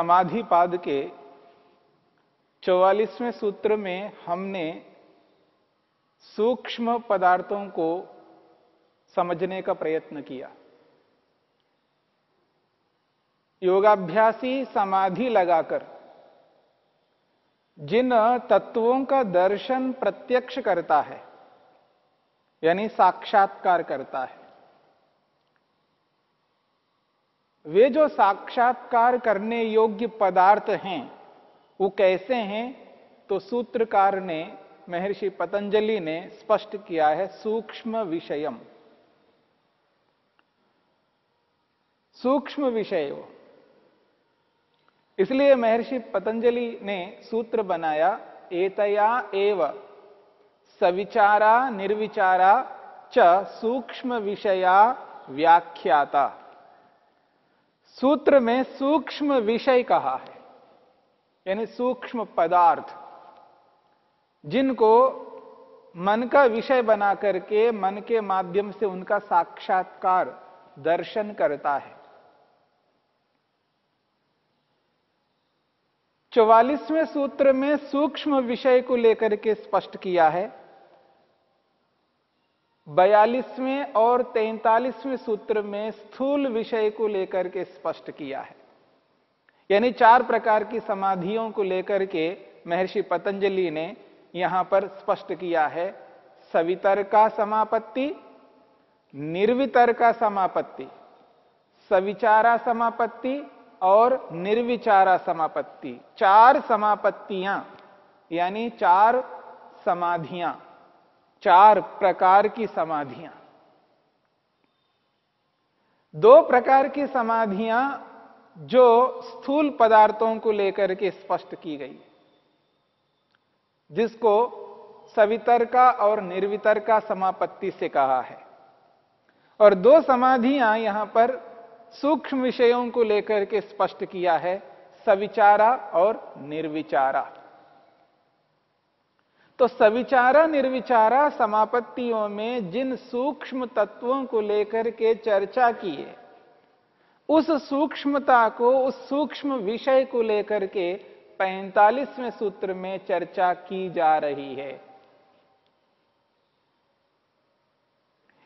समाधि पाद के चौवालीसवें सूत्र में हमने सूक्ष्म पदार्थों को समझने का प्रयत्न किया। योगाभ्यासी समाधि लगाकर जिन तत्वों का दर्शन प्रत्यक्ष करता है, यानी साक्षात्कार करता है वे जो साक्षात्कार करने योग्य पदार्थ हैं, वो कैसे हैं तो सूत्रकार ने, महर्षि पतंजलि ने स्पष्ट किया है सूक्ष्म विषयम। सूक्ष्म विषय इसलिए महर्षि पतंजलि ने सूत्र बनाया, एतया एव, सविचारा निर्विचारा च सूक्ष्म विषया व्याख्याता। सूत्र में सूक्ष्म विषय कहा है, यानी सूक्ष्म पदार्थ, जिनको मन का विषय बना करके मन के माध्यम से उनका साक्षात्कार, दर्शन करता है। चौवालीसवें सूत्र में सूक्ष्म विषय को लेकर के स्पष्ट किया है बयालीसवें और तैतालीसवें सूत्र में स्थूल विषय को लेकर के स्पष्ट किया है। यानी चार प्रकार की समाधियों को लेकर के महर्षि पतंजलि ने यहाँ पर स्पष्ट किया है। सवितर का समापत्ति, निर्वितर का समापत्ति, सविचारा समापत्ति और निर्विचारा समापत्ति। चार समापत्तियाँ, यानी चार समाधियाँ। चार प्रकार की समाधियाँ। दो प्रकार की समाधियाँ जो स्थूल पदार्थों को लेकर के स्पष्ट की गई। जिसको सवितर का और निर्वितर का समापत्ति से कहा है। और दो समाधियाँ यहाँ पर सूक्ष्म विषयों को लेकर के स्पष्ट किया है, सविचारा और निर्विचारा। तो सविचारा निर्विचारा समापत्तियों में जिन सूक्ष्म तत्वों को लेकर के चर्चा की है उस सूक्ष्मता को, उस सूक्ष्म विषय को लेकर के पैंतालीसवें सूत्र में चर्चा की जा रही है।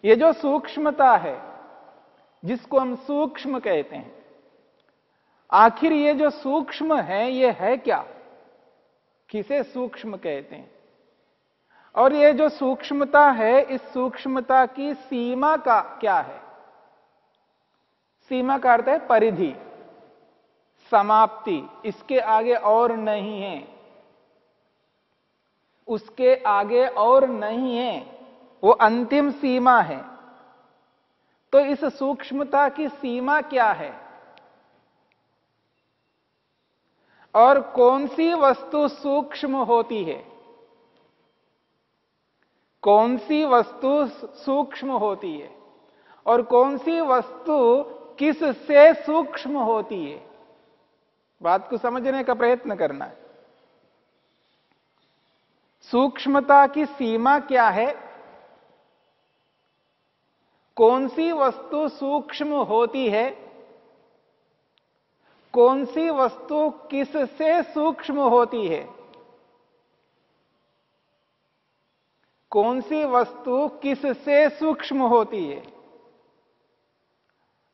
ये जो सूक्ष्मता है, जिसको हम सूक्ष्म कहते हैं, आखिर ये जो सूक्ष्म है, ये है क्या? किसे सूक्ष्म कहते हैं? और ये जो सूक्ष्मता है, इस सूक्ष्मता की सीमा का क्या है? सीमा का अर्थ है परिधि, समाप्ति, इसके आगे और नहीं है। उसके आगे और नहीं है, वो अंतिम सीमा है। तो इस सूक्ष्मता की सीमा क्या है? और कौन सी वस्तु सूक्ष्म होती है? कौन सी वस्तु सूक्ष्म होती है? और कौन सी वस्तु किस से सूक्ष्म होती है? बात को समझने का प्रयत्न करना है। सूक्ष्मता की सीमा क्या है? कौन सी वस्तु सूक्ष्म होती है? कौन सी वस्तु किस से सूक्ष्म होती है? कौन सी वस्तु किससे सूक्ष्म होती है?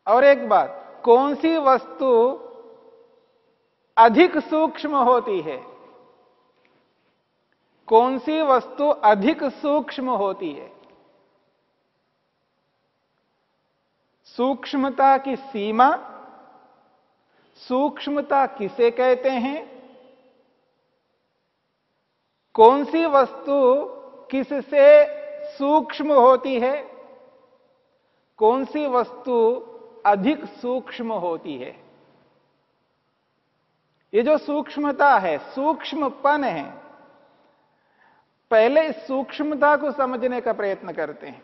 और एक बात कौन सी वस्तु अधिक सूक्ष्म होती है? कौन सी वस्तु अधिक सूक्ष्म होती है? सूक्ष्मता की सीमा, सूक्ष्मता किसे कहते हैं? कौन सी वस्तु किससे सूक्ष्म होती है? कौन सी वस्तु अधिक सूक्ष्म होती है? ये जो सूक्ष्मता है, सूक्ष्मपन है, पहले इस सूक्ष्मता को समझने का प्रयत्न करते हैं।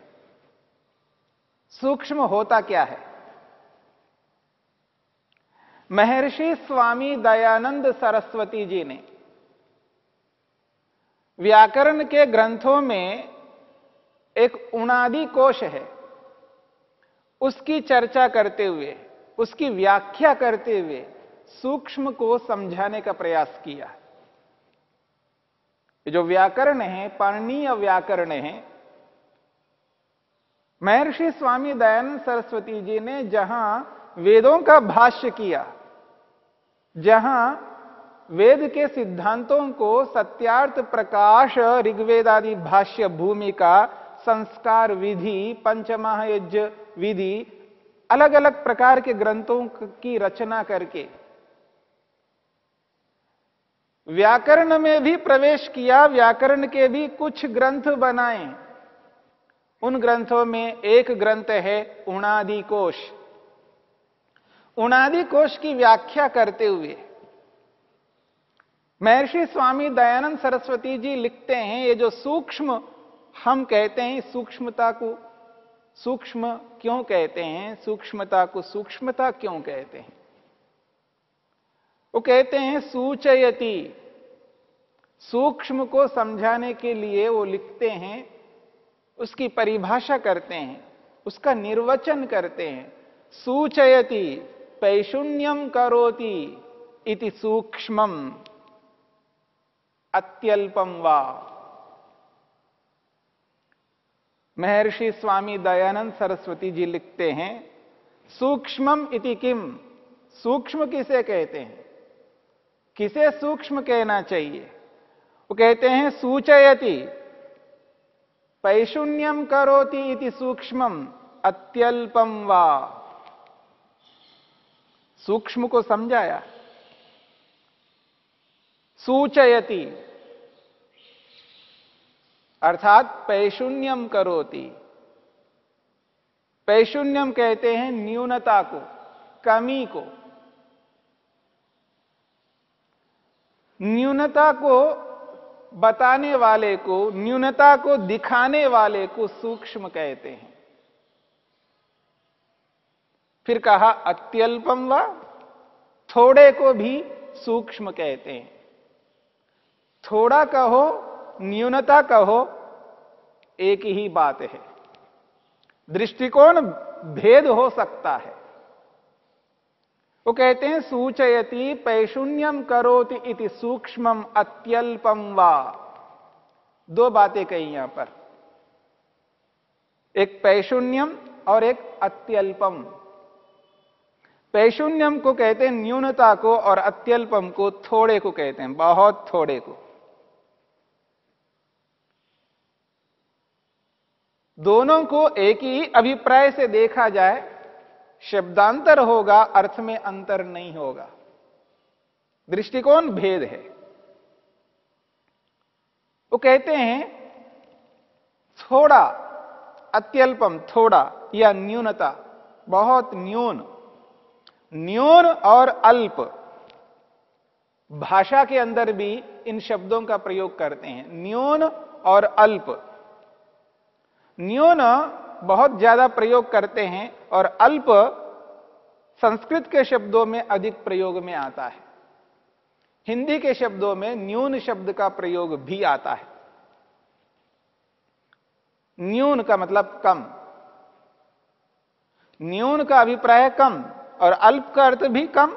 सूक्ष्म होता क्या है? महर्षि स्वामी दयानंद सरस्वती जी ने व्याकरण के ग्रंथों में एक उनादि कोश है। उसकी चर्चा करते हुए, उसकी व्याख्या करते हुए सूक्ष्म को समझाने का प्रयास किया। जो व्याकरण है, पाणनीय व्याकरण है, महर्षि स्वामी दयानंद सरस्वती जी ने जहाँ वेदों का भाष्य किया, जहाँ वेद के सिद्धांतों को सत्यार्थ प्रकाश ऋग्वेद आदि भाष्य भूमिका संस्कार विधि, पंचमहायज्ञ विधि अलग अलग प्रकार के ग्रंथों की रचना करके व्याकरण में भी प्रवेश किया, व्याकरण के भी कुछ ग्रंथ बनाए। उन ग्रंथों में एक ग्रंथ है उणादि कोश उणादि कोश की व्याख्या करते हुए महर्षि स्वामी दयानंद सरस्वती जी लिखते हैं, ये जो सूक्ष्म हम कहते हैं सूक्ष्मता को सूक्ष्म क्यों कहते हैं, सूक्ष्मता को सूक्ष्मता क्यों कहते हैं? वो कहते हैं, सूचयति। सूक्ष्म को समझाने के लिए वो लिखते हैं, उसकी परिभाषा करते हैं, उसका निर्वचन करते हैं। सूचयति पैशून्यम करोति इति सूक्ष्मम। अत्यल्पम वा। महर्षि स्वामी दयानंद सरस्वती जी लिखते हैं, सूक्ष्मम इति किम? सूक्ष्म किसे कहते हैं? किसे सूक्ष्म कहना चाहिए? वो कहते हैं, सूचयति पैशून्यम करोति इति सूक्ष्मम अत्यल्पम वा। सूक्ष्म को समझाया। सूचयति अर्थात पैशून्यम करोति। पैशून्यम कहते हैं न्यूनता को, कमी को। न्यूनता को बताने वाले को, न्यूनता को दिखाने वाले को सूक्ष्म कहते हैं। फिर कहा अत्यल्पम व, थोड़े को भी सूक्ष्म कहते हैं। थोड़ा कहो न्यूनता कहो, एक ही बात है। दृष्टिकोण भेद हो सकता है। वो कहते हैं, सूचयति पैशून्यम करोति इति सूक्ष्मम अत्यल्पम वा। दो बातें कही यहाँ पर। एक पैशून्यम और एक अत्यल्पम पैशून्यम को कहते हैं न्यूनता को और अत्यल्पम को थोड़े को कहते हैं, बहुत थोड़े को। दोनों को एक ही अभिप्राय से देखा जाए, शब्दांतर होगा, अर्थ में अंतर नहीं होगा। दृष्टिकोण भेद है। वो कहते हैं, थोड़ा, अत्यल्पम थोड़ा या न्यूनता, बहुत न्यून। न्यून और अल्प, भाषा के अंदर भी इन शब्दों का प्रयोग करते हैं। न्यून और अल्प। न्यून बहुत ज़्यादा प्रयोग करते हैं और अल्प संस्कृत के शब्दों में अधिक प्रयोग में आता है। हिंदी के शब्दों में न्यून शब्द का प्रयोग भी आता है। न्यून का मतलब कम। न्यून का अभिप्राय कम और अल्प का अर्थ भी कम,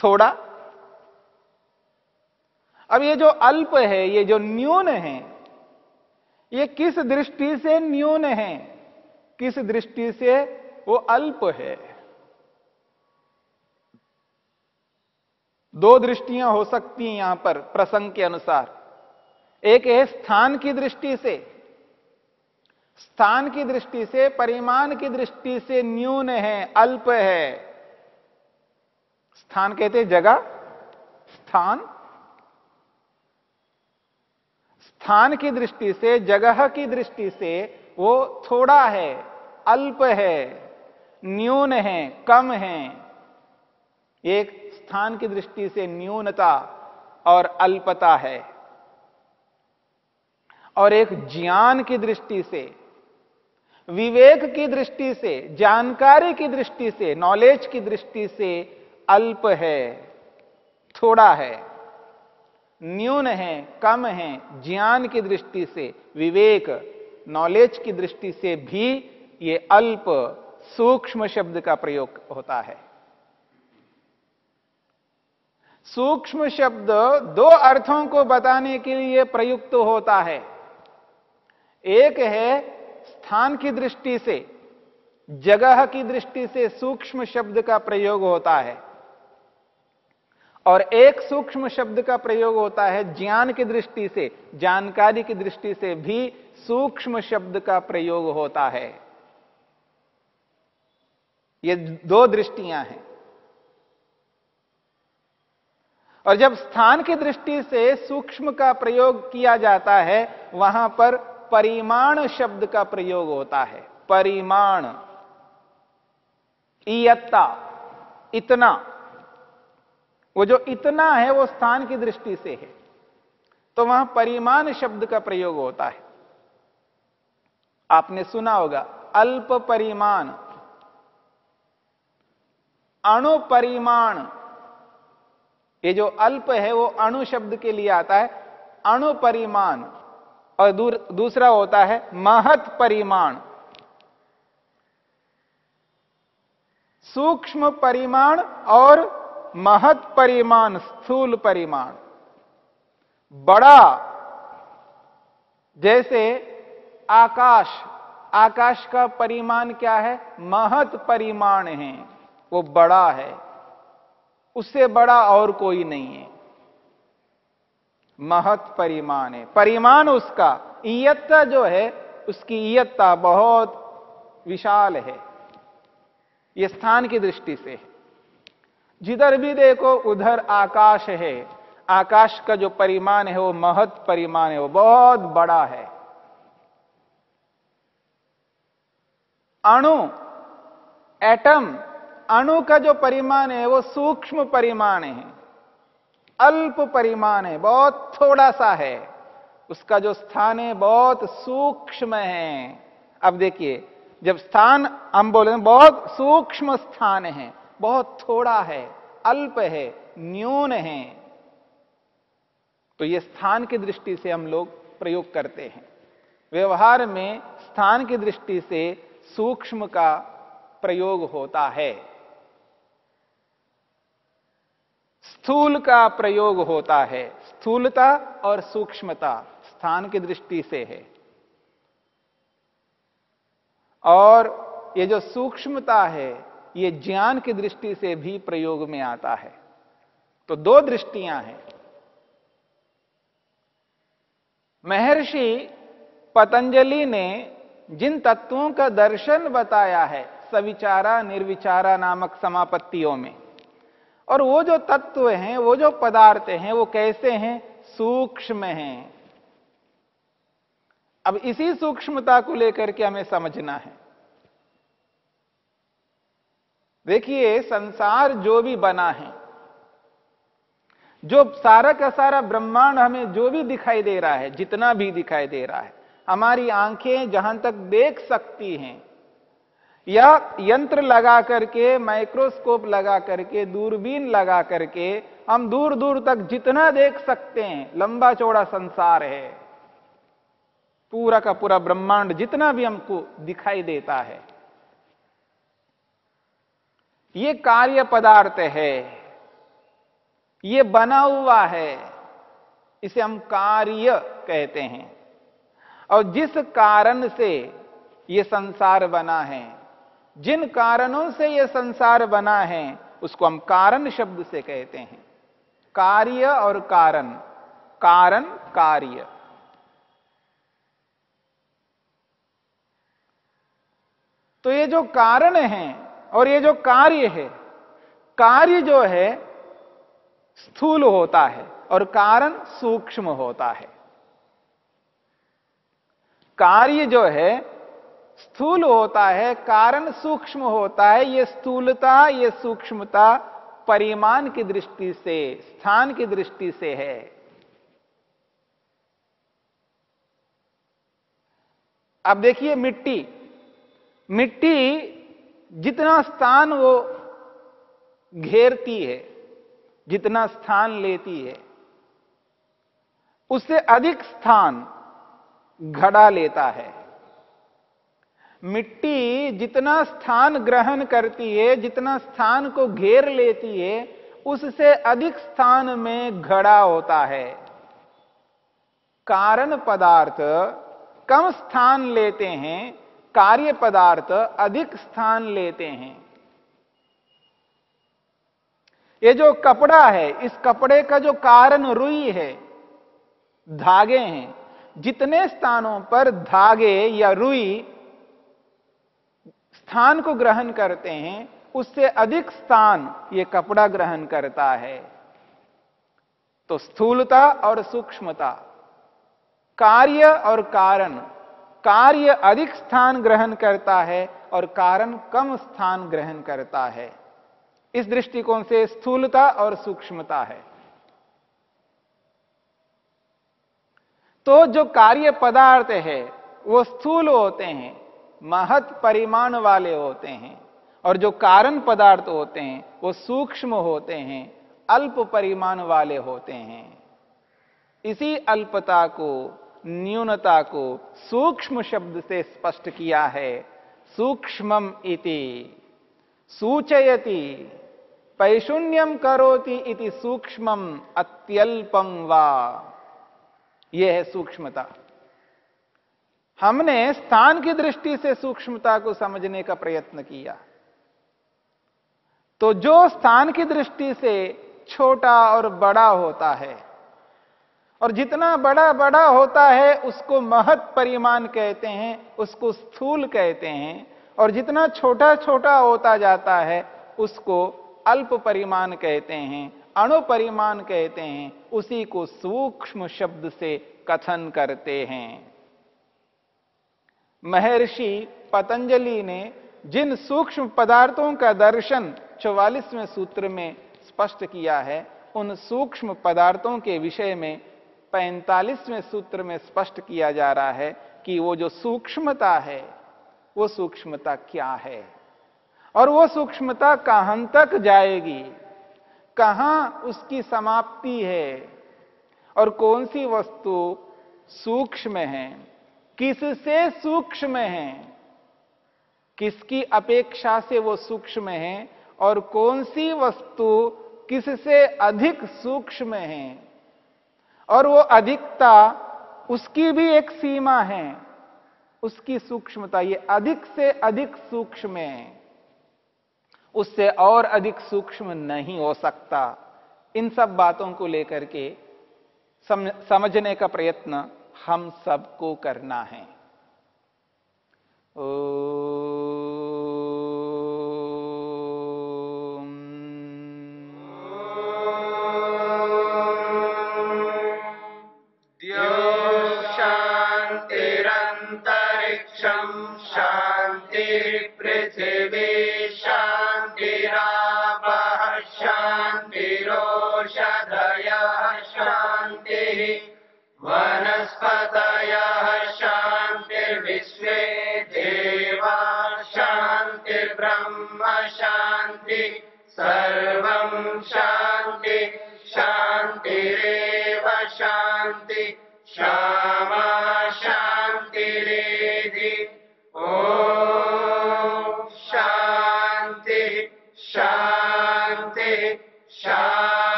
थोड़ा। अब ये जो अल्प है, ये जो न्यून है ये किस दृष्टि से न्यून है? किस दृष्टि से वो अल्प है? दो दृष्टियाँ हो सकती हैं यहाँ पर प्रसंग के अनुसार। एक है स्थान की दृष्टि से। स्थान की दृष्टि से, परिमाण की दृष्टि से न्यून है, अल्प है। स्थान कहते जगह, स्थान स्थान की दृष्टि से, जगह की दृष्टि से वो थोड़ा है, अल्प है, न्यून है, कम है। एक स्थान की दृष्टि से न्यूनता और अल्पता है। और एक ज्ञान की दृष्टि से, विवेक की दृष्टि से, जानकारी की दृष्टि से नॉलेज की दृष्टि से अल्प है, थोड़ा है। न्यून है, कम है, ज्ञान की दृष्टि से, विवेक नॉलेज की दृष्टि से भी ये अल्प, सूक्ष्म शब्द का प्रयोग होता है। सूक्ष्म शब्द दो अर्थों को बताने के लिए प्रयुक्त होता है। एक है स्थान की दृष्टि से, जगह की दृष्टि से सूक्ष्म शब्द का प्रयोग होता है। और एक सूक्ष्म शब्द का प्रयोग होता है ज्ञान की दृष्टि से, जानकारी की दृष्टि से भी सूक्ष्म शब्द का प्रयोग होता है। ये दो दृष्टियाँ हैं। और जब स्थान की दृष्टि से सूक्ष्म का प्रयोग किया जाता है, वहाँ पर परिमाण शब्द का प्रयोग होता है। परिमाण, इयत्ता, इतना वो जो इतना है वो स्थान की दृष्टि से है। तो वहाँ परिमाण शब्द का प्रयोग होता है। आपने सुना होगा अल्प परिमाण अणु परिमाण। ये जो अल्प है वो अणु शब्द के लिए आता है। अणु परिमाण और दूर, दूसरा होता है महत परिमाण। सूक्ष्म परिमाण और महत परिमाण, स्थूल परिमाण। बड़ा जैसे आकाश। आकाश का परिमाण क्या है? महत परिमाण है। वो बड़ा है। उससे बड़ा और कोई नहीं है। महत परिमाण है। परिमाण उसका। ईयत्ता जो है, उसकी ईयत्ता बहुत विशाल है। यह स्थान की दृष्टि से है। जिधर भी देखो, उधर आकाश है। आकाश का जो परिमाण है, वो महत परिमाण है, वो बहुत बड़ा है। अणु एटम अणु का जो परिमाण है, वो सूक्ष्म परिमाण है। अल्प परिमाण है, बहुत थोड़ा सा है। उसका जो स्थान है, बहुत सूक्ष्म है। अब देखिए, जब स्थान हम बोले बहुत सूक्ष्म स्थान है। बहुत थोड़ा है, अल्प है, न्यून है। तो यह स्थान की दृष्टि से हम लोग प्रयोग करते हैं। व्यवहार में स्थान की दृष्टि से सूक्ष्म का प्रयोग होता है। स्थूल का प्रयोग होता है, स्थूलता और सूक्ष्मता स्थान की दृष्टि से है। और ये जो सूक्ष्मता है ये ज्ञान की दृष्टि से भी प्रयोग में आता है। तो दो दृष्टियाँ हैं। महर्षि पतंजलि ने जिन तत्वों का दर्शन बताया है, सविचारा, निर्विचारा नामक समापत्तियों में, और वो जो तत्व हैं, वो जो पदार्थ हैं, वो कैसे हैं? सूक्ष्म हैं। अब इसी सूक्ष्मता को लेकर के हमें समझना है। देखिए, संसार जो भी बना है, जो सारा का सारा ब्रह्मांड हमें जो भी दिखाई दे रहा है, जितना भी दिखाई दे रहा है, हमारी आँखें जहाँ तक देख सकती हैं, या यंत्र लगा करके, माइक्रोस्कोप लगा करके, दूरबीन लगा करके, हम दूर दूर तक जितना देख सकते हैं, लंबा चौड़ा संसार है। पूरा का पूरा ब्रह्मांड जितना भी हमको दिखाई देता है ये कार्य पदार्थ है, ये बना हुआ है, इसे हम कार्य कहते हैं। और जिस कारण से ये संसार बना है, जिन कारणों से यह संसार बना है, उसको हम कारण शब्द से कहते हैं। कार्य और कारण कारण कार्य। तो ये जो कारण है और ये जो कार्य है, कार्य जो है, स्थूल होता है और कारण सूक्ष्म होता है। कार्य जो है, स्थूल होता है, कारण सूक्ष्म होता है, ये स्थूलता, ये सूक्ष्मता परिमाण की दृष्टि से, स्थान की दृष्टि से है। अब देखिए मिट्टी। मिट्टी जितना स्थान वो घेरती है, जितना स्थान लेती है, उससे अधिक स्थान घड़ा लेता है। मिट्टी जितना स्थान ग्रहण करती है, जितना स्थान को घेर लेती है, उससे अधिक स्थान में घड़ा होता है। कारण पदार्थ कम स्थान लेते हैं कार्य पदार्थ अधिक स्थान लेते हैं। ये जो कपड़ा है, इस कपड़े का जो कारण रुई है, धागे हैं। जितने स्थानों पर धागे या रुई स्थान को ग्रहण करते हैं, उससे अधिक स्थान ये कपड़ा ग्रहण करता है। तो स्थूलता और सूक्ष्मता, कार्य और कारण कार्य अधिक स्थान ग्रहण करता है और कारण कम स्थान ग्रहण करता है। इस दृष्टिकोण से स्थूलता और सूक्ष्मता है। तो जो कार्य पदार्थ है, वो स्थूल होते हैं, महत परिमाण वाले होते हैं, और जो कारण पदार्थ होते हैं, वो सूक्ष्म होते हैं, अल्प परिमाण वाले होते हैं। इसी अल्पता को न्यूनता को सूक्ष्म शब्द से स्पष्ट किया है। सूक्ष्मम इति। सूचयति। पैशून्यम करोति इति सूक्ष्मम अत्यल्पम वा। यह है सूक्ष्मता। हमने स्थान की दृष्टि से सूक्ष्मता को समझने का प्रयत्न किया। तो जो स्थान की दृष्टि से छोटा और बड़ा होता है और जितना बड़ा बड़ा होता है, उसको महत परिमाण कहते हैं, उसको स्थूल कहते हैं, और जितना छोटा छोटा होता जाता है, उसको अल्प परिमाण कहते हैं, अणु परिमाण कहते हैं, उसी को सूक्ष्म शब्द से कथन करते हैं। महर्षि पतंजलि ने जिन सूक्ष्म पदार्थों का दर्शन चौवालीसवें सूत्र में स्पष्ट किया है, उन सूक्ष्म पदार्थों के विषय में पैंतालीसवें सूत्र में स्पष्ट किया जा रहा है कि वो जो सूक्ष्मता है, वो सूक्ष्मता क्या है? और वो सूक्ष्मता कहाँ तक जाएगी? कहाँ उसकी समाप्ति है? और कौन सी वस्तु सूक्ष्म है? किससे सूक्ष्म है? किसकी अपेक्षा से वो सूक्ष्म है? और कौन सी वस्तु किससे अधिक सूक्ष्म है? और वो अधिकता उसकी भी एक सीमा है उसकी सूक्ष्मता ये अधिक से अधिक सूक्ष्म है। उससे और अधिक सूक्ष्म नहीं हो सकता। इन सब बातों को लेकर के सम, समझने का प्रयत्न हम सबको करना है। ओ